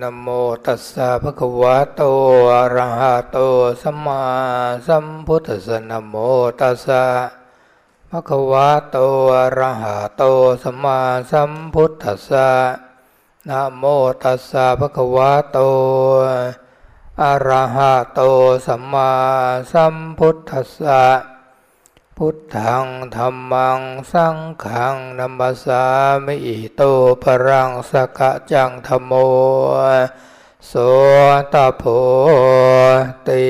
นโมตัสสะภะคะวะโตอะระหะโตสัมมาสัมพุทธัสสะนโมตัสสะภะคะวะโตอะระหะโตสัมมาสัมพุทธัสสะนโมตัสสะภะคะวะโตอะระหะโตสัมมาสัมพุทธัสสะ พุทธังธรรมังสังฆังนัมสามิอิโตปรังสกะจังธโมโสตโพติ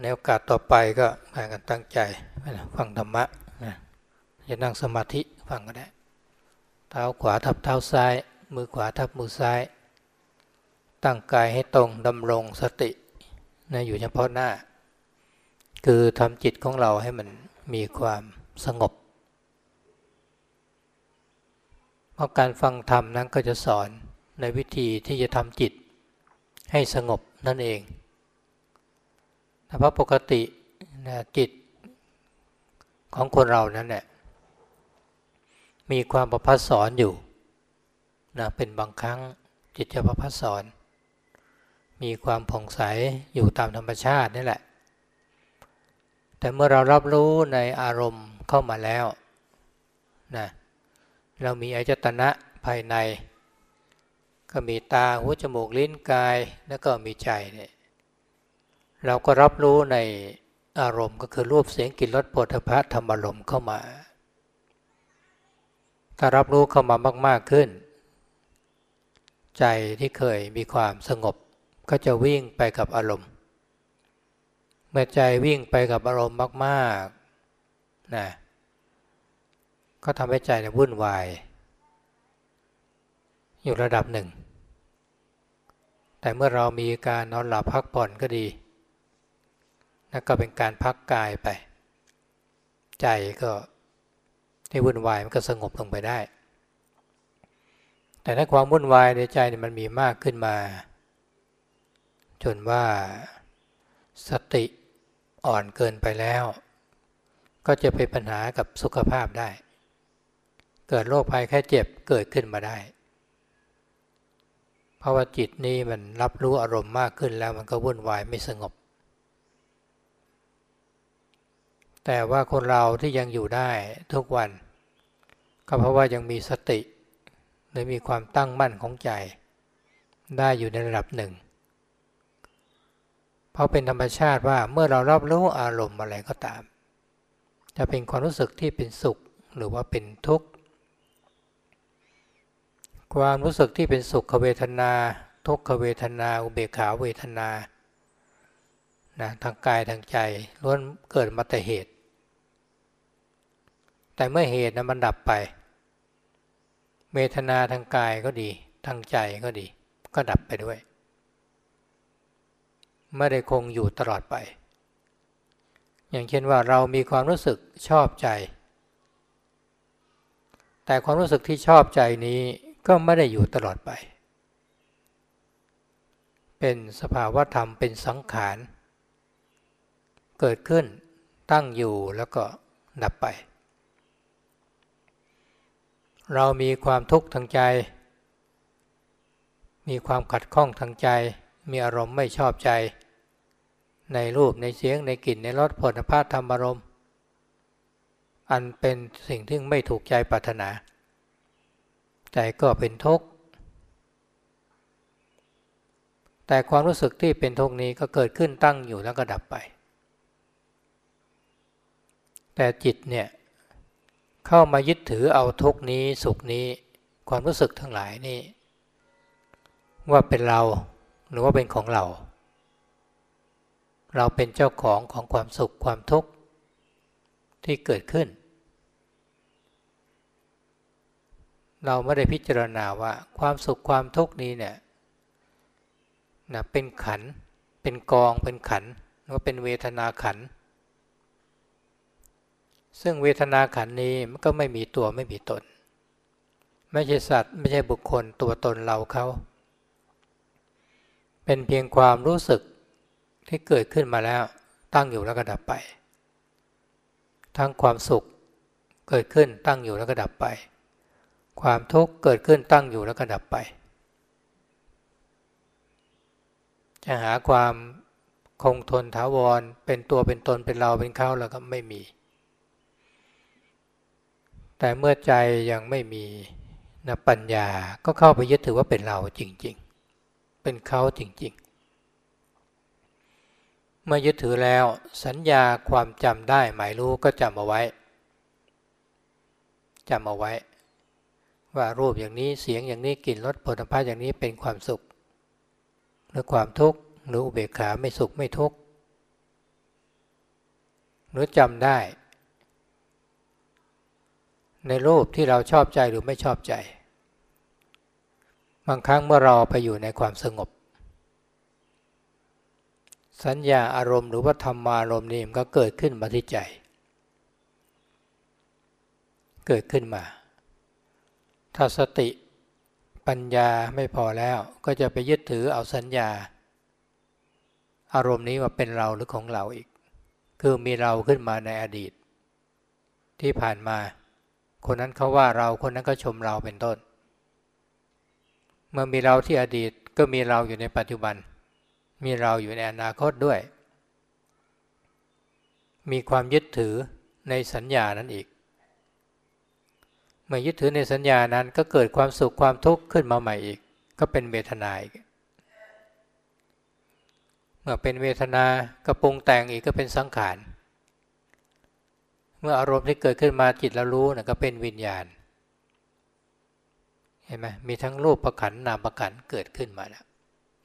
ในโอกาสต่อไปก็พากันตั้งใจฟังธรรมะจะนั่งสมาธิฟังก็ได้ เท้าขวาทับเท้าซ้าย มือขวาทับมือซ้าย ตั้งกายให้ตรงดำรงสติ นะอยู่เฉพาะหน้า คือทำจิตของเราให้มันมีความสงบเพราะการฟังธรรมนั้นก็จะสอนในวิธีที่จะทำจิตให้สงบนั่นเองเพราะปกตินะจิตของคนเรานั้นเนี่ยมีความประพัดสอนอยู่นะเป็นบางครั้งจิตจะประพัดสอน มีความผ่องใสอยู่ตามธรรมชาตินี่แหละ แต่เมื่อเรารับรู้ในอารมณ์เข้ามาแล้วนะเรามีอายตนะภายใน ก็มีตาหูจมูกลิ้นกายแล้วก็มีใจเนี่ยเราก็รับรู้ในอารมณ์ก็คือรูปเสียงกลิ่นรสโผฏฐะธรรมอารมณ์เข้ามา ถ้ารับรู้เข้ามามาก ๆขึ้น ใจที่เคยมีความสงบ ก็จะวิ่งไปกับอารมณ์ เมื่อใจวิ่งไปกับอารมณ์มากๆนะก็ทำให้ใจเนี่ยวุ่นวาย อยู่ระดับหนึ่ง แต่เมื่อเรามีการนอนหลับพักผ่อนก็ดีนั่นก็เป็นการพักกายไป ใจก็ที่วุ่นวายมันก็สงบลงไปได้ แต่ถ้าความวุ่นวายในใจเนี่ยมันมีมากขึ้นมา จนว่าสติอ่อนเกินไปแล้ว ก็จะเป็นปัญหากับสุขภาพได้ เกิดโรคภัยแค่เจ็บเกิดขึ้นมาได้ เพราะว่าจิตนี้มันรับรู้อารมณ์มากขึ้นแล้วมันก็วุ่นวายไม่สงบ แต่ว่าคนเราที่ยังอยู่ได้ทุกวัน ก็เพราะว่ายังมีสติหรือมีความตั้งมั่นของใจ ได้อยู่ในระดับหนึ่ง เพราะเป็นธรรมชาติว่าเมื่อเรารับรู้อารมณ์อะไรก็ตาม จะเป็นความรู้สึกที่เป็นสุขหรือว่าเป็นทุกข์ ความรู้สึกที่เป็นสุขเวทนา ทุกขเวทนา อุเบกขาเวทนานะทางกายทางใจล้วนเกิดมาแต่เหตุ แต่เมื่อเหตุนะมันดับไป เวทนาทางกายก็ดี ทางใจก็ดี ก็ดับไปด้วย ไม่ได้คงอยู่ตลอดไป อย่างเช่นว่าเรามีความรู้สึกชอบใจ แต่ความรู้สึกที่ชอบใจนี้ก็ไม่ได้อยู่ตลอดไป เป็นสภาวะธรรมเป็นสังขาร เกิดขึ้นตั้งอยู่แล้วก็ดับไป เรามีความทุกข์ทางใจ มีความขัดข้องทางใจ มีอารมณ์ไม่ชอบใจ ในรูปในเสียงในกลิ่นในรสผลพาธรรมอารมณ์อันเป็นสิ่งที่ไม่ถูกใจปรารถนา ใจก็เป็นทุกข์แต่ความรู้สึกที่เป็นทุกข์นี้ก็เกิดขึ้นตั้งอยู่แล้วก็ดับไป แต่จิตเนี่ย เข้ามายึดถือเอาทุกข์นี้สุขนี้ ความรู้สึกทั้งหลายนี่ ว่าเป็นเราหรือว่าเป็นของเรา เราเป็นเจ้าของของความสุขความทุกข์ที่เกิดขึ้น เราไม่ได้พิจารณาว่าความสุขความทุกข์นี้เนี่ยนะเป็นขัน เป็นกอง เป็นขันว่าเป็นเวทนาขัน ซึ่งเวทนาขันนี้มันก็ไม่มีตัวไม่มีตน ไม่ใช่สัตว์ไม่ใช่บุคคลตัวตนเราเขา เป็นเพียงความรู้สึก ที่เกิดขึ้นมาแล้วตั้งอยู่แล้วก็ดับไป ทั้งความสุขเกิดขึ้นตั้งอยู่แล้วก็ดับไป ความทุกข์เกิดขึ้นตั้งอยู่แล้วก็ดับไป จะหาความคงทนถาวรเป็นตัวเป็นตนเป็นเราเป็นเขาแล้วก็ไม่มี แต่เมื่อใจยังไม่มีนะปัญญาก็เข้าไปยึดถือว่าเป็นเราจริง ๆ เป็นเขาจริง ๆ เมื่อยึดถือแล้วสัญญาความจำได้หมายรู้ก็จำเอาไว้จำเอาไว้ ว่ารูปอย่างนี้เสียงอย่างนี้กลิ่นรสผลิภัณฑ์อย่างนี้เป็นความสุข หรือความทุกข์หรืออุเบกขาไม่สุขไม่ทุกข์หรือจำได้ ในรูปที่เราชอบใจหรือไม่ชอบใจ บางครั้งเมื่อเราไปอยู่ในความสงบ สัญญาอารมณ์หรือว่าธรรมารมณ์นี่มันก็เกิดขึ้นมาที่ใจ เกิดขึ้นมา ถ้าสติปัญญาไม่พอแล้วก็จะไปยึดถือเอาสัญญา อารมณ์นี้มาเป็นเราหรือของเราอีก คือมีเราขึ้นมาในอดีต ที่ผ่านมา คนนั้นเขาว่าเราคนนั้นก็ชมเราเป็นต้น เมื่อมีเราที่อดีตก็มีเราอยู่ในปัจจุบัน มีเราอยู่ในอนาคตด้วย มีความยึดถือในสัญญานั้นอีก เมื่อยึดถือในสัญญานั้นก็เกิดความสุขความทุกข์ขึ้นมาใหม่อีก ก็เป็นเวทนาอีก เมื่อเป็นเวทนาก็ปรุงแต่งอีกก็เป็นสังขาร เมื่ออารมณ์ที่เกิดขึ้นมาจิตเรารู้นะก็เป็นวิญญาณ เห็นไหมมีทั้งรูปประขันนามประขันเกิดขึ้นมาแล้ว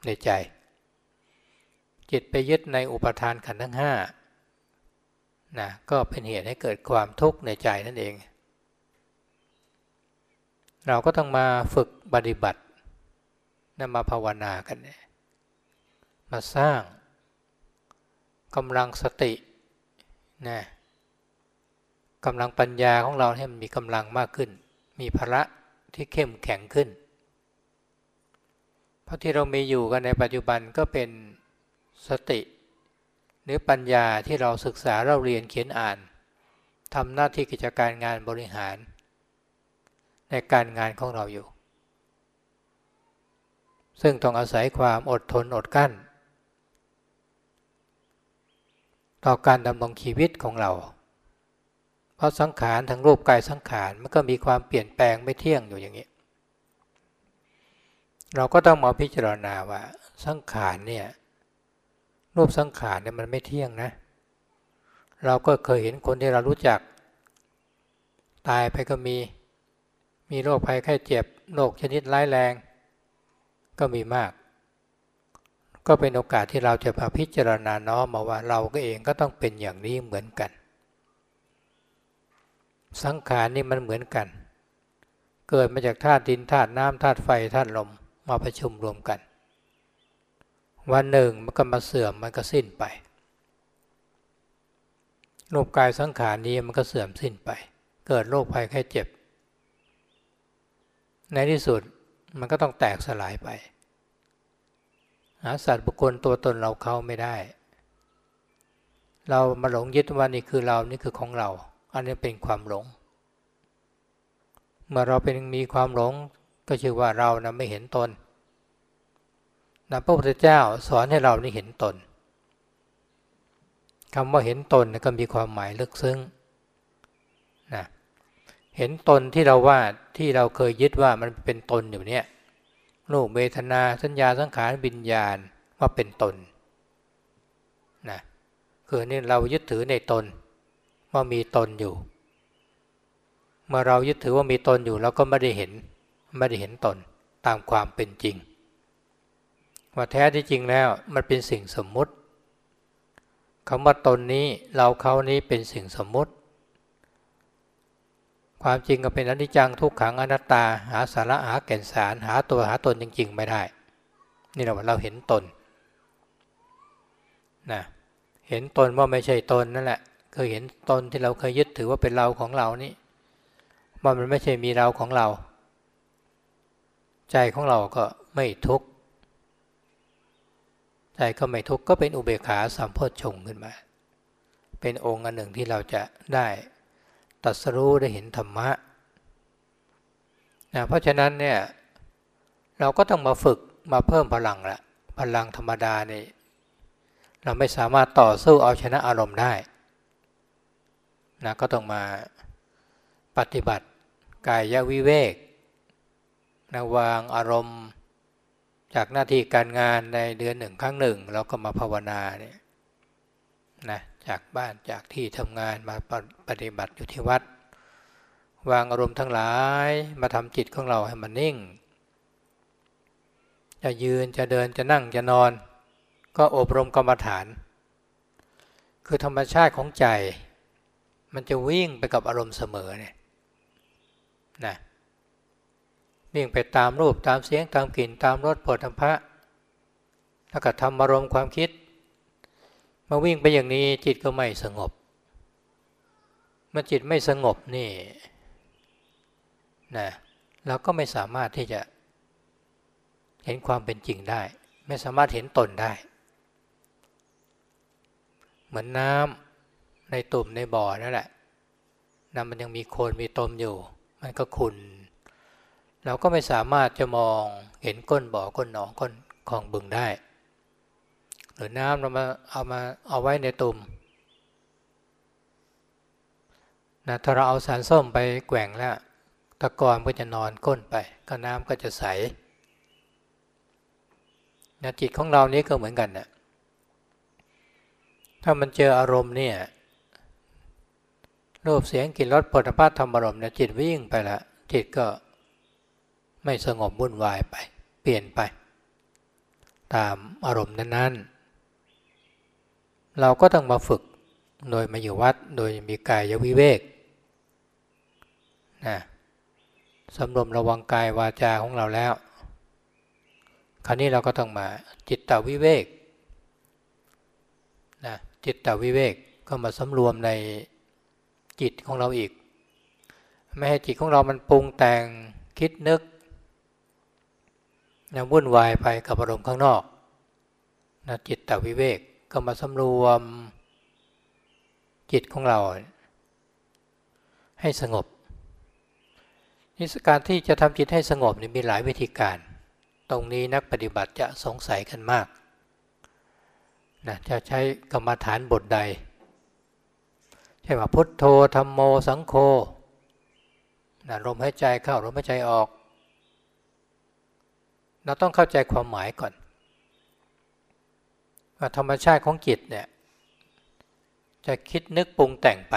ในใจ จิตไปยึดในอุปทานขันทั้งห้านะก็เป็นเหตุให้เกิดความทุกข์ในใจนั่นเอง เราก็ต้องมาฝึกปฏิบัตินะมาภาวนากันเนี่ยมาสร้างกำลังสตินะกำลังปัญญาของเราให้มันมีกำลังมากขึ้น มีพละที่เข้มแข็งขึ้น เพราะที่เรามีอยู่กันในปัจจุบันก็เป็น สติ หรือปัญญาที่เราศึกษาเราเรียนเขียนอ่านทำหน้าที่กิจการงานบริหาร ในการงานของเราอยู่ ซึ่งต้องอาศัยความอดทนอดกั้น ต่อการดำรงชีวิตของเรา เพราะสังขารทั้งรูปกายสังขารมันก็มีความเปลี่ยนแปลงไม่เที่ยงอยู่อย่างนี้ เราก็ต้องมาพิจารณาว่าสังขารเนี่ย รูปสังขารเนี่ยมันไม่เที่ยงนะ เราก็เคยเห็นคนที่เรารู้จัก ตายไปก็มี มีโรคภัยไข้เจ็บโรคชนิดร้ายแรง ก็มีมาก ก็เป็นโอกาสที่เราจะมาพิจารณาน้อมมาว่าเราก็เองก็ต้องเป็นอย่างนี้เหมือนกัน สังขารนี่มันเหมือนกัน เกิดมาจากธาตุดินธาตุน้ำธาตุไฟธาตุลมมาประชุมรวมกัน วันหนึ่งมันก็มาเสื่อมมันก็สิ้นไปรูปกายสังขารนี้มันก็เสื่อมสิ้นไป เกิดโรคภัยแค่เจ็บ ในที่สุดมันก็ต้องแตกสลายไป หาสัตว์บุคคลตัวตนเราเขาไม่ได้ เรามาหลงยึดว่านี่คือเรานี่คือของเรา อันนี้เป็นความหลง เมื่อเราเป็นมีความหลงก็ชื่อว่าเรานะไม่เห็นตน นะพระพุทธเจ้าสอนให้เรานี่เห็นตนคำว่าเห็นตนก็มีความหมายลึกซึ้งนะเห็นตนที่เราว่าที่เราเคยยึดว่ามันเป็นตนอยู่เนี่ยรูปเวทนาสัญญาสังขารวิญญาณว่าเป็นตนนะคือนี่เรายึดถือในตนว่ามีตนอยู่ เมื่อเรายึดถือว่ามีตนอยู่เราก็ไม่ได้เห็นไม่ได้เห็นตนตามความเป็นจริง ว่าแท้ที่จริงแล้วมันเป็นสิ่งสมมุติคำว่าตนนี้เราเขานี้เป็นสิ่งสมมุติ ความจริงก็เป็นอนิจจังทุกขังอนัตตา หาสาระหาแก่นสารหาตัวหาตนจริง ๆ ไม่ได้ นี่เราเราเห็นตนนะเห็นตนว่าไม่ใช่ตนนั่นแหละเคยเห็นตนที่เราเคยยึดถือว่าเป็นเราของเรานี่ว่ามันไม่ใช่มีเราของเรา ใจของเราก็ไม่ทุกข์ ใจก็ไม่ทุกข์ก็เป็นอุเบกขาสัมโพชฌงขึ้นมา เป็นองค์อันหนึ่งที่เราจะได้ตัดสรู้ได้เห็นธรรมะนะเพราะฉะนั้นเนี่ยเราก็ต้องมาฝึกมาเพิ่มพลังละพลังธรรมดานี่เราไม่สามารถต่อสู้เอาชนะอารมณ์ได้นะก็ต้องมาปฏิบัติกายวิเวกนะวางอารมณ์ จากหน้าที่การงานในเดือนหนึ่งครั้งหนึ่ง เราก็มาภาวนาเนี่ยนะจากบ้านจากที่ทำงานมาปฏิบัติอยู่ที่วัด วางอารมณ์ทั้งหลายมาทำจิตของเราให้มันนิ่ง จะยืนจะเดินจะนั่งจะนอน ก็อบรมกรรมฐาน คือธรรมชาติของใจ มันจะวิ่งไปกับอารมณ์เสมอเนี่ยนะ วิ่งไปตามรูปตามเสียงตามกลิ่นตามรสผลธรรมะแล้วก็ทำอารมณ์ความคิด มาวิ่งไปอย่างนี้จิตก็ไม่สงบเมื่อจิตไม่สงบนี่นะเราก็ไม่สามารถที่จะเห็นความเป็นจริงได้ ไม่สามารถเห็นตนได้ เหมือนน้ำในตุ่มในบ่อนั่นแหละน้ำมันยังมีโคลนมีตมอยู่ มันก็ขุ่น เราก็ไม่สามารถจะมองเห็นก้นบ่อก้นหนองก้นของบึงได้ หรือน้ำเรามาเอามาเอาไว้ในตุ่มนะถ้าเราเอาสารส้มไปแกว่งแล้วตะกอนก็จะนอนก้นไป ก็น้ำก็จะใสนะจิตของเรานี้ก็เหมือนกันนะถ้ามันเจออารมณ์เนี่ยรูปเสียงกลิ่นรสผลิภัณฑ์ธรรมอารมณ์เนี่ยจิตวิ่งไปละจิตก็ ไม่สงบวุ่นวายไป เปลี่ยนไป ตามอารมณ์นั้นๆ เราก็ต้องมาฝึกโดยมาอยู่วัดโดยมีกายวิเวกนะสำรวมระวังกายวาจาของเราแล้ว คราวนี้เราก็ต้องมาจิตตวิเวกนะจิตตวิเวกก็มาสำรวมในจิตของเราอีก ไม่ให้จิตของเรามันปรุงแต่งคิดนึก นะวุ่นวายไปกับอารมณ์ข้างนอกนะจิตตวิเวกก็มาสำรวมจิตของเรา ให้สงบนิสการที่จะทำจิตให้สงบนี่มีหลายวิธีการ ตรงนี้นักปฏิบัติจะสงสัยกันมากนะจะใช้กรรมฐานบทใดใช่ว่าพุทโธธรรมโมสังโฆนะลมหายใจเข้าลมหายใจออก เราต้องเข้าใจความหมายก่อนว่าธรรมชาติของจิตเนี่ยจะคิดนึกปรุงแต่งไป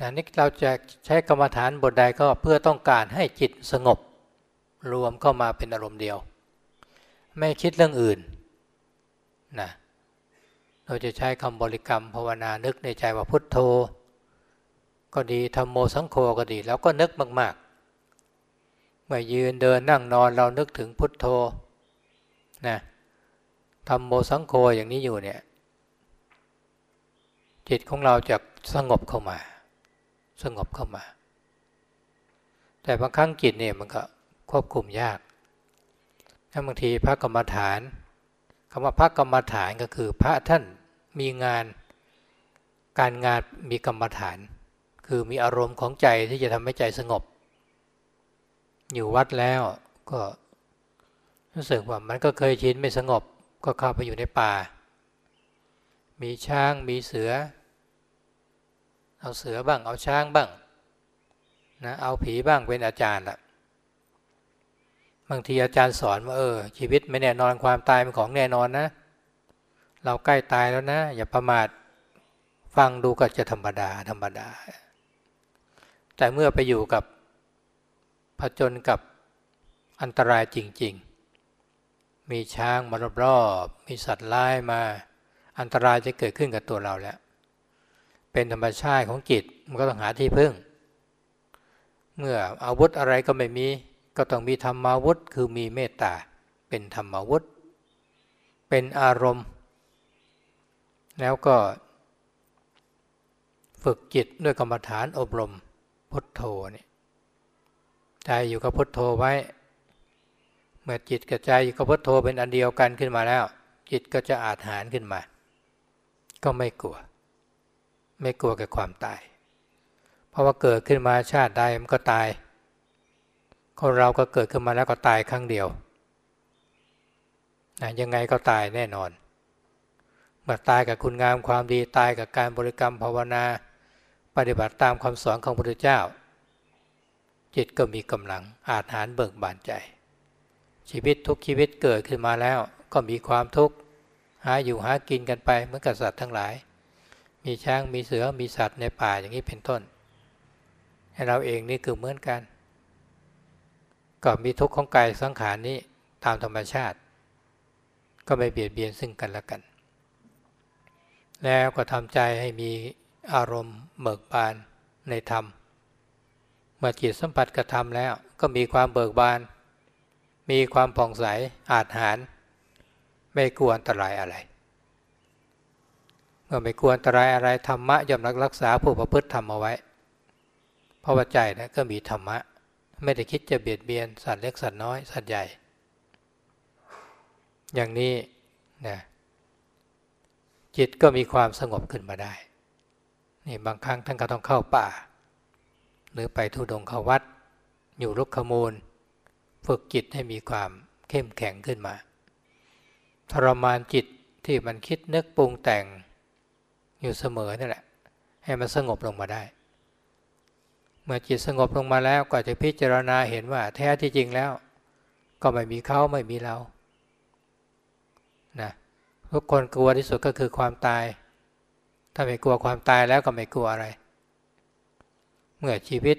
นะนี่เราจะใช้กรรมฐานบทใดก็เพื่อต้องการให้จิตสงบ รวมเข้ามาเป็นอารมณ์เดียว ไม่คิดเรื่องอื่นนะเราจะใช้คำบริกรรมภาวนานึกในใจว่าพุทโธ ก็ดีธรรมโมสังโฆก็ดี แล้วก็นึกมาก มื่อยืนเดินนั่งนอนเรานึกถึงพุทโธนะทำโมสังโฆอย่างนี้อยู่เนี่ย จิตของเราจะสงบเข้ามา สงบเข้ามา แต่บางครั้งจิตเนี่ยมันก็ควบคุมยากถ้าบางทีพระกรรมฐานคำว่าพระกรรมฐานก็คือ พระท่านมีงานการงานมีกรรมฐาน คือมีอารมณ์ของใจที่จะทำให้ใจสงบ อยู่วัดแล้วก็รู้สึกว่ามันก็เคยชินไม่สงบก็เข้าไปอยู่ในป่า มีช้างมีเสือ เอาเสือบ้าง เอาช้างบ้างนะเอาผีบ้างเป็นอาจารย์ละบางทีอาจารย์สอนว่าเออ ชีวิตไม่แน่นอนความตายเป็นของแน่นอนนะ เราใกล้ตายแล้วนะ อย่าประมาทฟังดูก็จะธรรมดาธรรมดา แต่เมื่อไปอยู่กับ ผจญกับอันตรายจริง ๆ มีช้างมารอบๆมีสัตว์ร้ายมา อันตรายจะเกิดขึ้นกับตัวเราแล้ว เป็นธรรมชาติของจิตมันก็ต้องหาที่พึ่ง เมื่ออาวุธอะไรก็ไม่มีก็ต้องมีธรรมาวุธคือมีเมตตาเป็นธรรมาวุธ เป็นอารมณ์ แล้วก็ ฝึกจิตด้วยกรรมฐานอบรมพุทโธนี่ ใจอยู่กับพุทโธไว้ เมื่อจิตกับใจอยู่กับพุทโธเป็นอันเดียวกันขึ้นมาแล้ว จิตก็จะอาจหารขึ้นมา ก็ไม่กลัว ไม่กลัวกับความตาย เพราะว่าเกิดขึ้นมาชาติใดมันก็ตายคนเราก็เกิดขึ้นมาแล้วก็ตายครั้งเดียวนะยังไงก็ตายแน่นอนเมื่อตายกับคุณงามความดีตายกับการบริกรรมภาวนา ปฏิบัติตามคำสอนของพระพุทธเจ้า จิตก็มีกำลังอาจหารเบิกบานใจ ชีวิตทุกชีวิตเกิดขึ้นมาแล้วก็มีความทุกข์หาอยู่หากินกันไปเหมือนกับสัตว์ทั้งหลาย มีช้างมีเสือมีสัตว์ในป่าอย่างนี้เป็นต้นให้เราเองนี่คือเหมือนกันก็มีทุกข์ของกายสังขารนี้ตามธรรมชาติ ก็ไม่เบียดเบียนซึ่งกันและกัน แล้วก็ทำใจให้มีอารมณ์เบิกบานในธรรม เมื่อจิตสัมผัสกระทำแล้วก็มีความเบิกบาน มีความผ่องใสอาจหาร ไม่กลัวอันตรายอะไร เมื่อไม่กลัวอันตรายอะไรธรรมะย่อมรักษาผู้ประพฤติธรรมเอาไว้ เพราะว่าใจนะก็มีธรรมะ ไม่ได้คิดจะเบียดเบียนสัตว์เล็กสัตว์น้อยสัตว์ใหญ่ อย่างนี้นะจิตก็มีความสงบขึ้นมาได้ นี่บางครั้งท่านก็ต้องเข้าป่า หรือไปทุดงเข้าวัดอยู่รุกขมูล ฝึกจิตให้มีความเข้มแข็งขึ้นมา ทรมานจิตที่มันคิดนึกปรุงแต่งอยู่เสมอนั่นแหละ ให้มันสงบลงมาได้ เมื่อจิตสงบลงมาแล้วก็จะพิจารณาเห็นว่าแท้ที่จริงแล้ว ก็ไม่มีเขาไม่มีเรานะทุกคนกลัวที่สุดก็คือความตาย ถ้าไม่กลัวความตายแล้วก็ไม่กลัวอะไร เมื่อชีวิต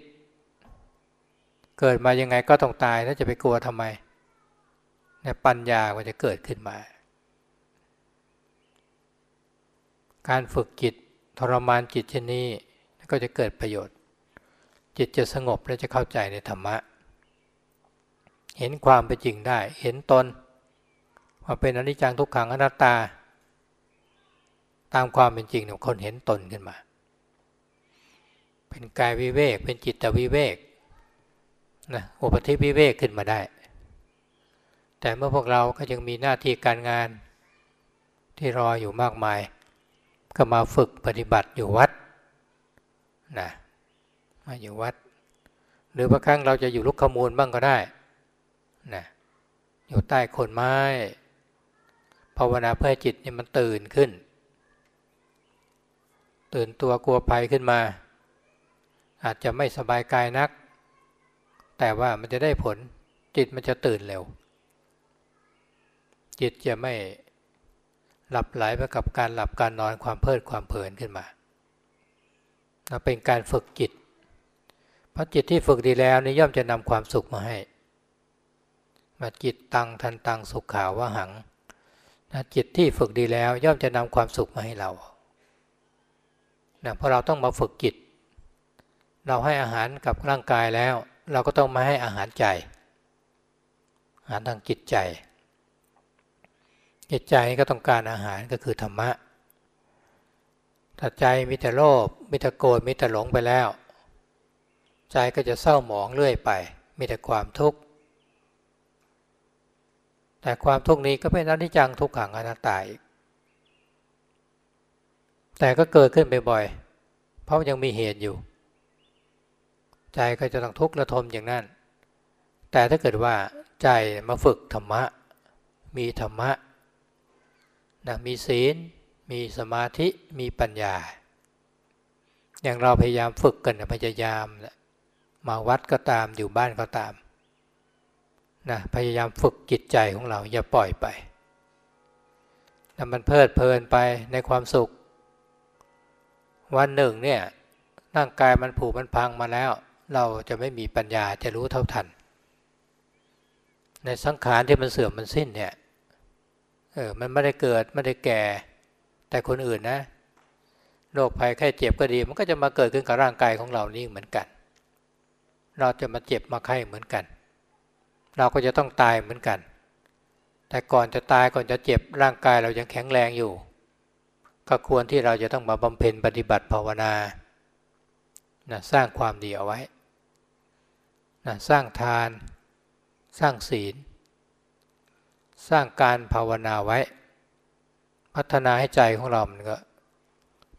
เกิดมายังไงก็ต้องตายแล้วจะไปกลัวทำไมเนี่ยปัญญาก็จะเกิดขึ้นมา การฝึกจิตทรมานจิตเช่นนี้ก็จะเกิดประโยชน์ จิตจะสงบและจะเข้าใจในธรรมะ เห็นความเป็นจริงได้ เห็นตนว่าเป็นอนิจจังทุกขังอนัตตา ตามความเป็นจริงเนี่ยคนเห็นตนขึ้นมา เป็นกายวิเวก เป็นจิตวิเวกนะอุปธิวิเวกขึ้นมาได้ แต่เมื่อพวกเราก็ยังมีหน้าที่การงานที่รออยู่มากมาย ก็มาฝึกปฏิบัติอยู่วัดนะมาอยู่วัด หรือบางครั้งเราจะอยู่ลุกขมูลบ้างก็ได้นะอยู่ใต้โคนไม้ภาวนาเพื่อจิตนี่มันตื่นขึ้น ตื่นตัวกลัวภัยขึ้นมา อาจจะไม่สบายกายนัก แต่ว่ามันจะได้ผลจิตมันจะตื่นเร็ว จิตจะไม่หลับไหลไปกับการหลับการนอนความเพลิดความเพลินขึ้นมาเป็นการฝึกจิต เพราะจิตที่ฝึกดีแล้วนี่ย่อมจะนำความสุขมาให้ มาจิตตังทันตังสุขขาวว่าหังจิตที่ฝึกดีแล้วย่อมจะนำความสุขมาให้เรานะเพราะเราต้องมาฝึกจิต เราให้อาหารกับร่างกายแล้ว เราก็ต้องมาให้อาหารใจ อาหารทางจิตใจ จิตใจก็ต้องการอาหารก็คือธรรมะถ้าใจมีแต่โลภมีแต่โกรธมีแต่หลงไปแล้ว ใจก็จะเศร้าหมองเรื่อยไป มีแต่ความทุกข์แต่ความทุกข์นี้ก็เป็นอนิจจังทุกขังอนัตตาอีกแต่ก็เกิดขึ้นบ่อยๆเพราะยังมีเหตุอยู่ ใจก็จะต้องทุกข์ระทมอย่างนั้น แต่ถ้าเกิดว่าใจมาฝึกธรรมะ มีธรรมะนะมีศีล มีสมาธิ มีปัญญา อย่างเราพยายามฝึกกันพยายามแหละมาวัดก็ตามอยู่บ้านก็ตามนะพยายามฝึกจิตใจของเราอย่าปล่อยไปนะมันเพลิดเพลินไปในความสุข วันหนึ่งเนี่ยร่างกายมันผุมันพังมาแล้ว เราจะไม่มีปัญญาจะรู้เท่าทัน ในสังขารที่มันเสื่อมมันสิ้นเนี่ยเออมันไม่ได้เกิดไม่ได้แก่ แต่คนอื่นนะโรคภัยแค่เจ็บก็ดี มันก็จะมาเกิดขึ้นกับร่างกายของเรานี่เหมือนกัน เราจะมาเจ็บมาไข้เหมือนกัน เราก็จะต้องตายเหมือนกัน แต่ก่อนจะตายก่อนจะเจ็บร่างกายเรายังแข็งแรงอยู่ ก็ควรที่เราจะต้องมาบำเพ็ญปฏิบัติภาวนานะสร้างความดีเอาไว้ นะสร้างทาน สร้างศีล สร้างการภาวนาไว้ พัฒนาให้ใจของเรามันก็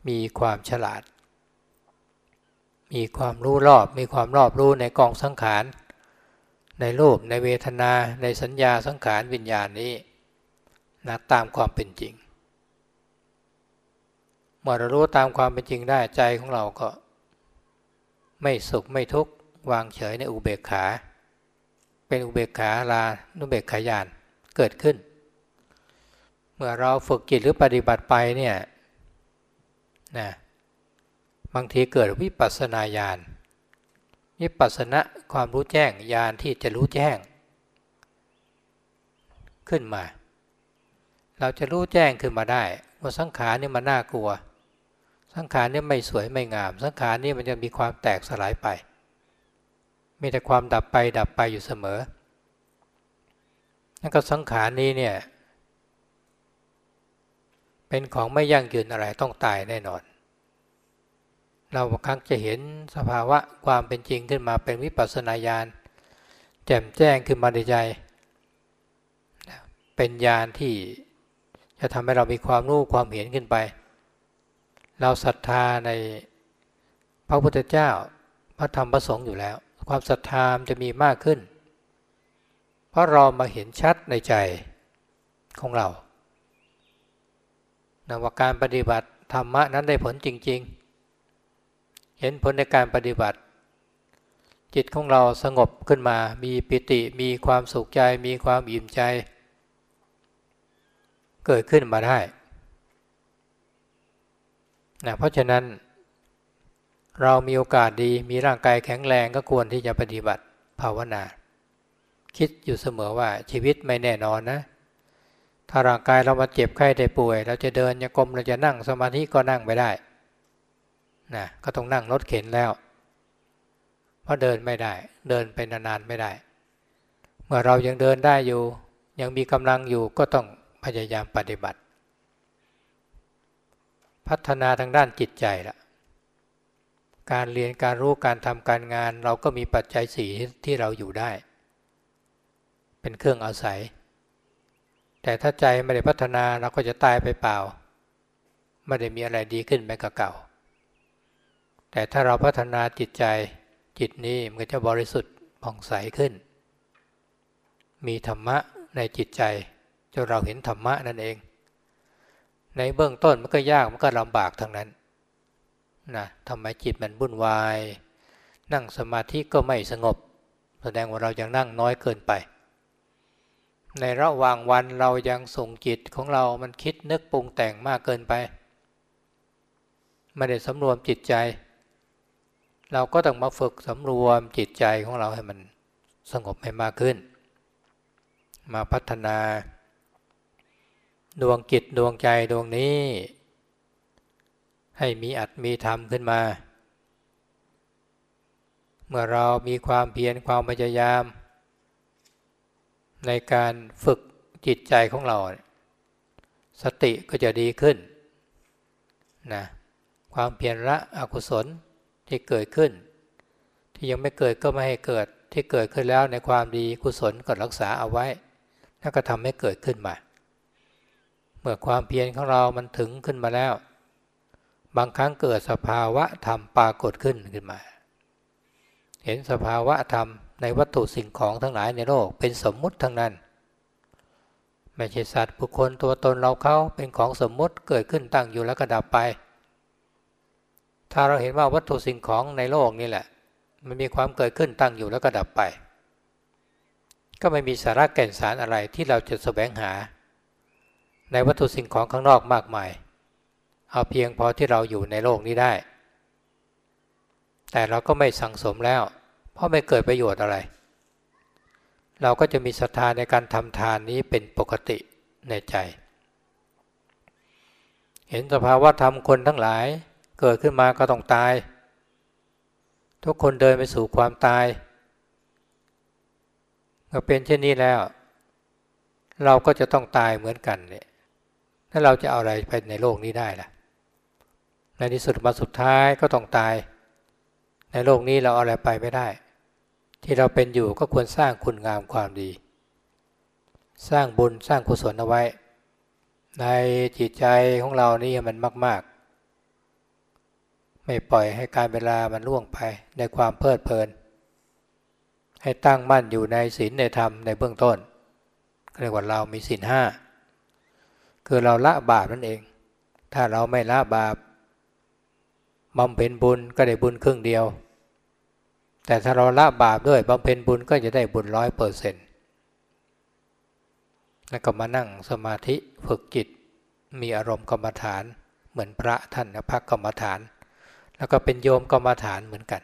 มีความฉลาด มีความรู้รอบ มีความรอบรู้ในกองสังขาร ในรูป ในเวทนา ในสัญญาสังขารวิญญาณนี้นะตามความเป็นจริงเมื่อเรารู้ตามความเป็นจริงได้ใจของเราก็ ไม่สุขไม่ทุกข์ วางเฉยในอุเบกขา เป็นอุเบกขาลานุเบกขายานเกิดขึ้น เมื่อเราฝึกจิตหรือปฏิบัติไปเนี่ยนะบางทีเกิดวิปัสนาญาณวิปัสนะความรู้แจ้งญาณที่จะรู้แจ้ง ขึ้นมา เราจะรู้แจ้งขึ้นมาได้ ว่าสังขารนี่มันน่ากลัว สังขารนี่ไม่สวยไม่งาม สังขารนี่มันจะมีความแตกสลายไป มีแต่ความดับไปดับไปอยู่เสมอ นั่นก็สังขารนี้เนี่ย เป็นของไม่ยั่งยืนอะไรต้องตายแน่นอน เราบางครั้งจะเห็นสภาวะความเป็นจริงขึ้นมาเป็นวิปัสสนาญาณแจ่มแจ้งขึ้นมาในใจ เป็นญาณที่จะทำให้เรามีความรู้ความเห็นขึ้นไป เราศรัทธาในพระพุทธเจ้า พระธรรมพระสงฆ์อยู่แล้ว ความศรัทธาจะมีมากขึ้น เพราะเรามาเห็นชัดในใจของเรานว่าการปฏิบัติธรรมะนั้นได้ผลจริง ๆ เห็นผลในการปฏิบัติ จิตของเราสงบขึ้นมา มีปิติ มีความสุขใจ มีความอิ่มใจ เกิดขึ้นมาได้นะเพราะฉะนั้น เรามีโอกาสดีมีร่างกายแข็งแรงก็ควรที่จะปฏิบัติภาวนา คิดอยู่เสมอว่าชีวิตไม่แน่นอนนะ ถ้าร่างกายเรามาเจ็บไข้ได้ป่วย เราจะเดินจะกลมเราจะนั่งสมาธิก็นั่งไม่ได้นะก็ต้องนั่งรถเข็นแล้ว เพราะเดินไม่ได้ เดินไปนานๆไม่ได้ เมื่อเรายังเดินได้อยู่ ยังมีกำลังอยู่ก็ต้องพยายามปฏิบัติ พัฒนาทางด้านจิตใจละ การเรียนการรู้การทำการงาน เราก็มีปัจจัยสีที่เราอยู่ได้ เป็นเครื่องอาศัย แต่ถ้าใจไม่ได้พัฒนาเราก็จะตายไปเปล่า ไม่ได้มีอะไรดีขึ้นแม้กับเก่า แต่ถ้าเราพัฒนาจิตใจจิตนี้มันก็จะบริสุทธิ์ผ่องใสขึ้น มีธรรมะในจิตใจจนเราเห็นธรรมะนั่นเอง ในเบื้องต้นมันก็ยากมันก็ลำบากทั้งนั้น นะทำไมจิตมันวุ่นวาย นั่งสมาธิก็ไม่สงบ แสดงว่าเรายังนั่งน้อยเกินไป ในระหว่างวันเรายังส่งจิตของเรามันคิดนึกปรุงแต่งมากเกินไป ไม่ได้สำรวมจิตใจ เราก็ต้องมาฝึกสำรวมจิตใจของเราให้มันสงบให้มากขึ้น มาพัฒนา ดวงจิตดวงใจดวงนี้ ให้มีอัตมีธรรมขึ้นมา เมื่อเรามีความเพียรความพยายาม ในการฝึกจิตใจของเรา สติก็จะดีขึ้นนะความเพียรละอกุศลที่เกิดขึ้น ที่ยังไม่เกิดก็ไม่ให้เกิดที่เกิดขึ้นแล้วในความดีกุศลก็รักษาเอาไว้แล้วก็ทำให้เกิดขึ้นมา เมื่อความเพียรของเรามันถึงขึ้นมาแล้ว บางครั้งเกิดสภาวะธรรมปรากฏขึ้นขึ้นมา เห็นสภาวะธรรมในวัตถุสิ่งของทั้งหลายในโลกเป็นสมมุติทั้งนั้น ไม่ใช่สัตว์บุคคลตัวตนเราเขาเป็นของสมมุติเกิดขึ้นตั้งอยู่แล้วก็ดับไป ถ้าเราเห็นว่าวัตถุสิ่งของในโลกนี่แหละ มันมีความเกิดขึ้นตั้งอยู่แล้วก็ดับไป ก็ไม่มีสาระแก่นสารอะไรที่เราจะแสวงหา ในวัตถุสิ่งของข้างนอกมากมาย เอาเพียงพอที่เราอยู่ในโลกนี้ได้ แต่เราก็ไม่สังสมแล้ว เพราะไม่เกิดประโยชน์อะไร เราก็จะมีศรัทธาในการทำทานนี้เป็นปกติในใจ เห็นสภาวะธรรมคนทั้งหลายเกิดขึ้นมาก็ต้องตาย ทุกคนเดินไปสู่ความตายเมื่อเป็นเช่นนี้แล้ว เราก็จะต้องตายเหมือนกันเนี่ยถ้าเราจะเอาอะไรไปในโลกนี้ได้ล่ะ ในที่สุดมาสุดท้ายก็ต้องตาย ในโลกนี้เราเอาอะไรไปไม่ได้ ที่เราเป็นอยู่ก็ควรสร้างคุณงามความดี สร้างบุญสร้างกุศลเอาไว้ ในจิตใจของเรานี่มันมากไม่ปล่อยให้การเวลามันล่วงไปในความเพลิดเพลิน ให้ตั้งมั่นอยู่ในศีลในธรรมในเบื้องต้นเรียกว่าเรามีศีลห้าคือเราละบาปนั่นเอง ถ้าเราไม่ละบาป บำเพ็ญบุญก็ได้บุญครึ่งเดียว แต่ถ้าเราละบาปด้วยบำเพ็ญบุญก็จะได้บุญร้อยเปอร์เซ็นต์แล้วก็มานั่งสมาธิฝึกจิต มีอารมณ์กรรมฐาน เหมือนพระท่านพักกรรมฐาน แล้วก็เป็นโยมกรรมฐานเหมือนกัน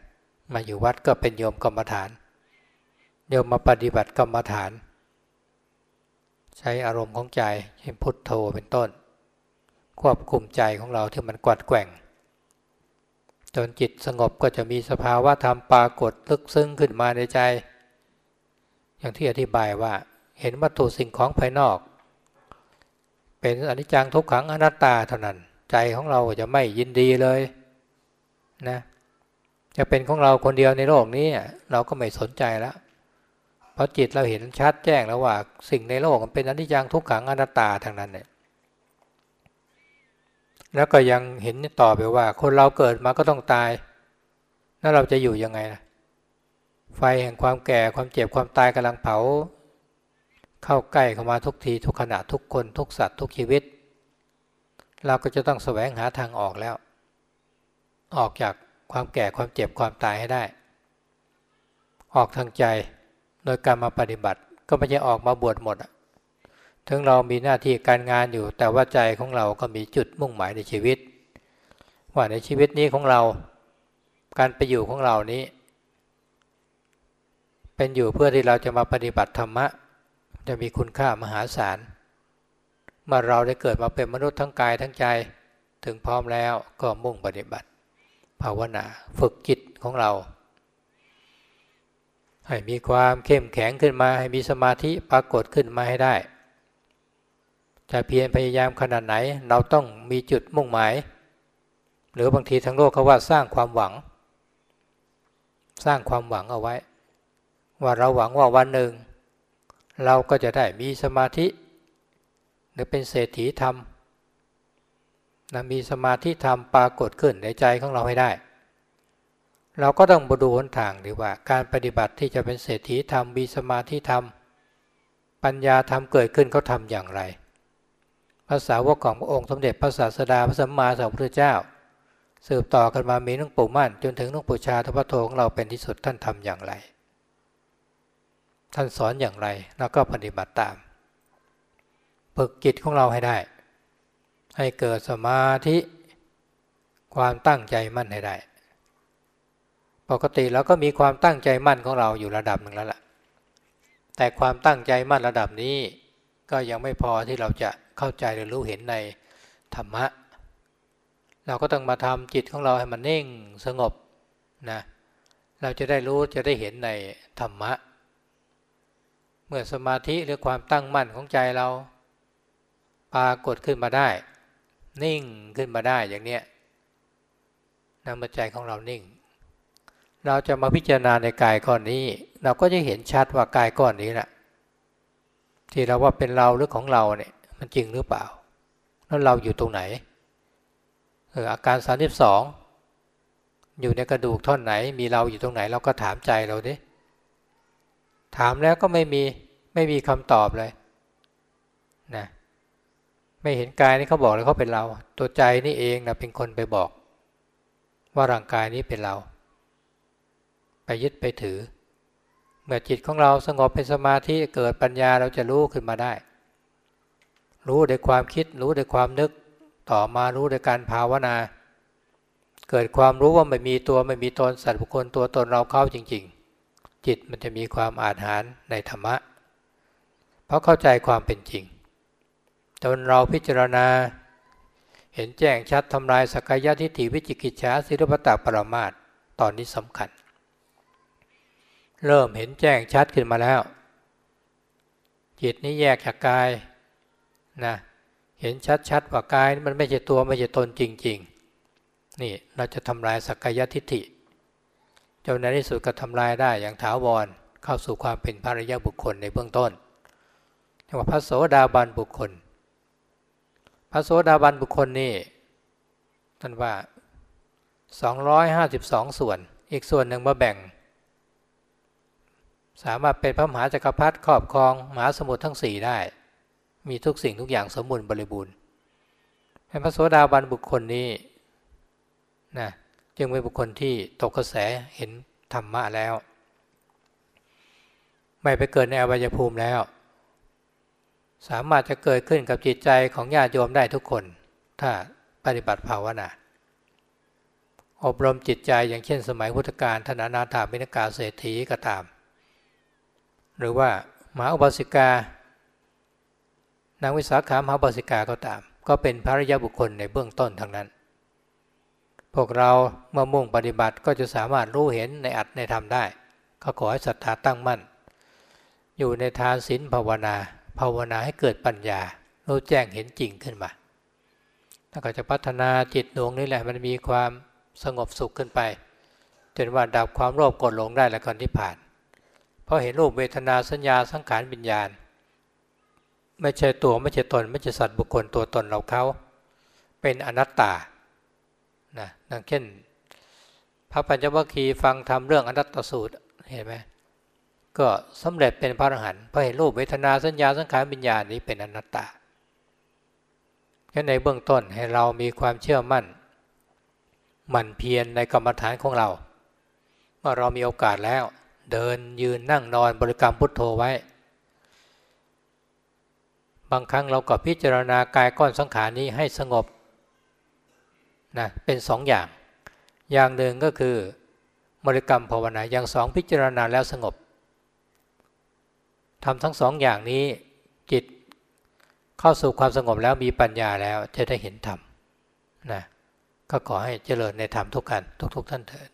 มาอยู่วัดก็เป็นโยมกรรมฐาน โยมมาปฏิบัติกรรมฐาน ใช้อารมณ์ของใจเช่นพุทโธเป็นต้น ควบคุมใจของเราที่มันกวัดแกว่ง จนจิตสงบก็จะมีสภาวะธรรมปรากฏลึกซึ้งขึ้นมาในใจ อย่างที่อธิบายว่าเห็นวัตถุสิ่งของภายนอก เป็นอนิจจังทุกขังอนัตตาเท่านั้น ใจของเราจะไม่ยินดีเลยนะจะเป็นของเราคนเดียวในโลกนี้เราก็ไม่สนใจแล้วเพราะจิตเราเห็นชัดแจ้งแล้วว่า สิ่งในโลกมันเป็นอนิจจังทุกขังอนัตตาทางนั้นเนี่ย แล้วก็ยังเห็นต่อไปว่า คนเราเกิดมาก็ต้องตาย แล้วเราจะอยู่ยังไงนะไฟแห่งความแก่ความเจ็บความตายกำลังเผา เข้าใกล้เข้ามาทุกทีทุกขณะทุกคนทุกสัตว์ทุกชีวิต เราก็จะต้องแสวงหาทางออกแล้ว ออกจากความแก่ความเจ็บความตายให้ได้ ออกทางใจโดยการมาปฏิบัติก็ไม่ใช่ออกมาบวชหมดอะ ถึงเรามีหน้าที่การงานอยู่ แต่ว่าใจของเราก็มีจุดมุ่งหมายในชีวิต ว่าในชีวิตนี้ของเรา การไปอยู่ของเรานี้ เป็นอยู่เพื่อที่เราจะมาปฏิบัติธรรมะ จะมีคุณค่ามหาศาลเมื่อเราได้เกิดมาเป็นมนุษย์ทั้งกายทั้งใจ ถึงพร้อมแล้วก็มุ่งปฏิบัติ ภาวนาฝึกจิตของเรา ให้มีความเข้มแข็งขึ้นมาให้มีสมาธิปรากฏขึ้นมาให้ได้ จะเพียรพยายามขนาดไหน เราต้องมีจุดมุ่งหมาย หรือบางทีทั้งโลกเขาว่าสร้างความหวัง สร้างความหวังเอาไว้ ว่าเราหวังว่าวันหนึ่ง เราก็จะได้มีสมาธิ หรือเป็นเศรษฐีธรรมนะมีสมาธิธรรมปรากฏขึ้นในใจของเราให้ได้ เราก็ต้องบดูหนทางดีว่า การปฏิบัติที่จะเป็นเศรษฐีธรรมมีสมาธิธรรม ปัญญาธรรมเกิดขึ้นเขาทำอย่างไร ภาษาวกของพระองค์สมเด็จพระศาสดาพระสัมมาสัมพุทธเจ้า สืบต่อกันมามีนุ่งปู่มั่น จนถึงนุ่งปู่ชาทพโทของเราเป็นที่สุดท่านทำอย่างไร ท่านสอนอย่างไรแล้วก็ปฏิบัติตามฝึกจิตของเราให้ได้ ให้เกิดสมาธิความตั้งใจมั่นให้ได้ ปกติเราก็มีความตั้งใจมั่นของเราอยู่ระดับหนึ่งแล้วล่ะ แต่ความตั้งใจมั่นระดับนี้ก็ยังไม่พอที่เราจะ เข้าใจหรือรู้เห็นในธรรมะ เราก็ต้องมาทำจิตของเราให้มันนิ่งสงบนะเราจะได้รู้จะได้เห็นในธรรมะ เมื่อสมาธิหรือความตั้งมั่นของใจเราปรากฏขึ้นมาได้ นิ่งขึ้นมาได้อย่างเนี้ยนำมาใจของเรานิ่ง เราจะมาพิจารณาในกายก้อนนี้ เราก็จะเห็นชัดว่ากายก้อนนี้แหละที่เราว่าเป็นเราหรือของเราเนี่ย มันจริงหรือเปล่า แล้วเราอยู่ตรงไหนเอออาการสามสิบองอยู่ในกระดูกท่อนไหน มีเราอยู่ตรงไหน เราก็ถามใจเราดิถามแล้วก็ไม่มีไม่มีคำตอบเลยนะไม่เห็นกายนี่เขาบอกเลยเขาเป็นเรา ตัวใจนี่เองนะเป็นคนไปบอก ว่าร่างกายนี้เป็นเรา ไปยึดไปถือ เมื่อจิตของเราสงบเป็นสมาธิเกิดปัญญาเราจะรู้ขึ้นมาได้ รู้ด้วยความคิด รู้ด้วยความนึก ต่อมารู้ด้วยการภาวนา เกิดความรู้ว่าไม่มีตัวไม่มีตนสัตว์บุคคลตัวตนเราเข้าจริง ๆ จิตมันจะมีความอาถรรพ์ในธรรมะ เพราะเข้าใจความเป็นจริง จนเราพิจารณา เห็นแจ้งชัดทำลายสกายทิฏฐิวิจิกิจฉาสิรปตะปรมาตตอนนี้สำคัญ เริ่มเห็นแจ้งชัดขึ้นมาแล้วจิตนี้แยกจากกาย นะเห็นชัดๆว่ากายมันไม่ใช่ตัวไม่ใช่ตนจริง ๆ นี่เราจะทำลายสกายทิฏฐิจนในที่สุดก็ทำลายได้อย่างถาวรเข้าสู่ความเป็นภริยบุคคลในเบื้องต้นเรียกว่าพระโสดาบันบุคคล พระโสดาบันบุคคลนี่ท่านว่า 252 ส่วน อีกส่วนหนึ่งมาแบ่ง สามารถเป็นพระมหาจักรพรรดิครอบครองมหาสมุทรทั้งสี่ได้ มีทุกสิ่งทุกอย่างสมบูรณ์บริบูรณ์เป็นพระโสดาบันบุคคลนี้นะจึงเป็นบุคคลที่ตกกระแสเห็นธรรมะแล้ว ไม่ไปเกิดในอวัยภูมิแล้ว สามารถจะเกิดขึ้นกับจิตใจของญาติโยมได้ทุกคน ถ้าปฏิบัติภาวนาอบรมจิตใจอย่างเช่นสมัยพุทธกาลธนานาถามินกาเศรษฐีก็ตาม หรือว่ามหาอุบาสิกา นางวิสาขามหาบาสิกาก็ตาม ก็เป็นภริยบุคคลในเบื้องต้นทั้งนั้น พวกเราเมื่อมุ่งปฏิบัติก็จะสามารถรู้เห็นในอัตในธรรมได้ ก็ขอให้ศรัทธาตั้งมั่น อยู่ในทานศีลภาวนา ภาวนาให้เกิดปัญญา รู้แจ้งเห็นจริงขึ้นมาถ้าก็จะพัฒนาจิตดวงนี้แหละมันมีความสงบสุขขึ้นไป จนว่าดับความโลภกดหลงได้แล้วก่อนที่ผ่าน เพราะเห็นรูปเวทนาสัญญาสังขารวิญญาณ ไม่ใช่ตัวไม่ใช่ตน ไม่ใช่สัตว์บุคคลตัวตนเราเขาเป็นอนัตตานะดังเช่น พระปัญจวัคคีย์ฟังทำเรื่องอนัตตสูตรเห็นไหมก็สำเร็จเป็นพระอรหันต์เพราะเห็นรูปเวทนาสัญญาสังขารวิญญาณนี้เป็นอนัตตาแค่ในเบื้องต้นให้เรามีความเชื่อมั่นมั่นเพียรในกรรมฐานของเราเมื่อเรามีโอกาสแล้ว เดินยืนนั่งนอนบริกรรมพุทโธไว้ บางครั้งเราก็พิจารณากายก้อนสังขารนี้ให้สงบนะเป็นสองอย่าง อย่างหนึ่งก็คือบริกรรมภาวนาอย่างสองพิจารณาแล้วสงบทำทั้งสองอย่างนี้จิตเข้าสู่ความสงบแล้วมีปัญญาแล้วจะได้เห็นธรรมนะก็ขอให้เจริญในธรรมทุกกันทุกๆท่านเถิด